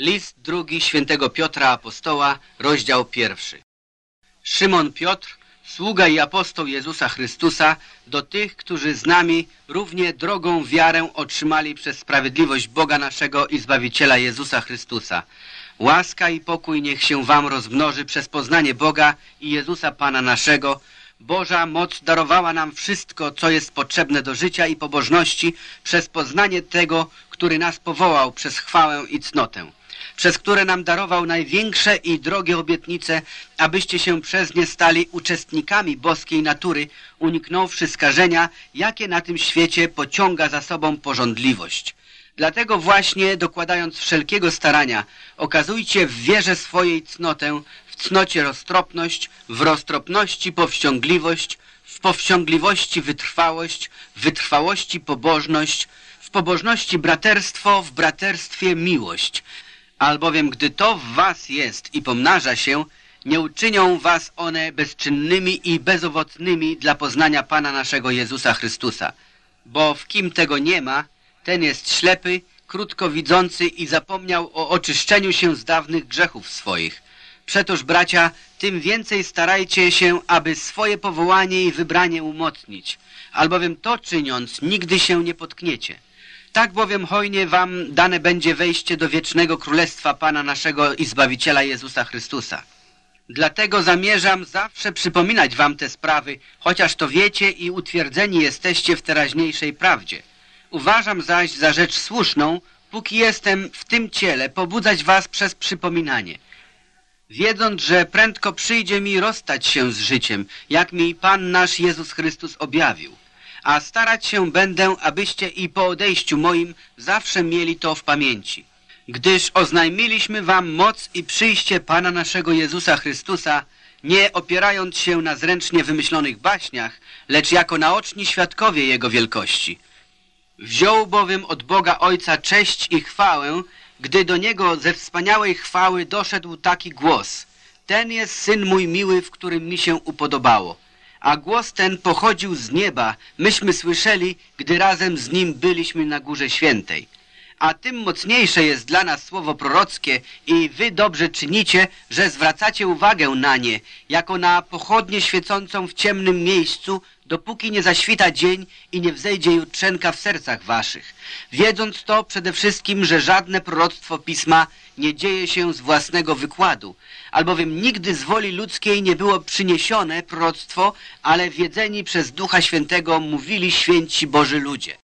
List drugi świętego Piotra Apostoła, rozdział pierwszy. Szymon Piotr, sługa i apostoł Jezusa Chrystusa, do tych, którzy z nami równie drogą wiarę otrzymali przez sprawiedliwość Boga naszego i Zbawiciela Jezusa Chrystusa. Łaska i pokój niech się wam rozmnoży przez poznanie Boga i Jezusa Pana naszego. Boża moc darowała nam wszystko, co jest potrzebne do życia i pobożności przez poznanie tego, który nas powołał przez chwałę i cnotę przez które nam darował największe i drogie obietnice, abyście się przez nie stali uczestnikami boskiej natury, uniknąwszy skażenia, jakie na tym świecie pociąga za sobą porządliwość. Dlatego właśnie, dokładając wszelkiego starania, okazujcie w wierze swojej cnotę, w cnocie roztropność, w roztropności powściągliwość, w powściągliwości wytrwałość, w wytrwałości pobożność, w pobożności braterstwo, w braterstwie miłość, albowiem gdy to w was jest i pomnaża się, nie uczynią was one bezczynnymi i bezowocnymi dla poznania Pana naszego Jezusa Chrystusa. Bo w kim tego nie ma, ten jest ślepy, krótko widzący i zapomniał o oczyszczeniu się z dawnych grzechów swoich. Przetoż, bracia, tym więcej starajcie się, aby swoje powołanie i wybranie umocnić, albowiem to czyniąc nigdy się nie potkniecie. Tak bowiem hojnie wam dane będzie wejście do wiecznego królestwa Pana naszego i Zbawiciela Jezusa Chrystusa. Dlatego zamierzam zawsze przypominać wam te sprawy, chociaż to wiecie i utwierdzeni jesteście w teraźniejszej prawdzie. Uważam zaś za rzecz słuszną, póki jestem w tym ciele, pobudzać was przez przypominanie. Wiedząc, że prędko przyjdzie mi rozstać się z życiem, jak mi Pan nasz Jezus Chrystus objawił a starać się będę, abyście i po odejściu moim zawsze mieli to w pamięci. Gdyż oznajmiliśmy wam moc i przyjście Pana naszego Jezusa Chrystusa, nie opierając się na zręcznie wymyślonych baśniach, lecz jako naoczni świadkowie Jego wielkości. Wziął bowiem od Boga Ojca cześć i chwałę, gdy do Niego ze wspaniałej chwały doszedł taki głos. Ten jest Syn mój miły, w którym mi się upodobało a głos ten pochodził z nieba, myśmy słyszeli, gdy razem z nim byliśmy na Górze Świętej. A tym mocniejsze jest dla nas słowo prorockie i wy dobrze czynicie, że zwracacie uwagę na nie, jako na pochodnie świecącą w ciemnym miejscu, dopóki nie zaświta dzień i nie wzejdzie jutrzenka w sercach waszych. Wiedząc to przede wszystkim, że żadne proroctwo Pisma nie dzieje się z własnego wykładu, albowiem nigdy z woli ludzkiej nie było przyniesione proroctwo, ale wiedzeni przez Ducha Świętego mówili święci Boży ludzie.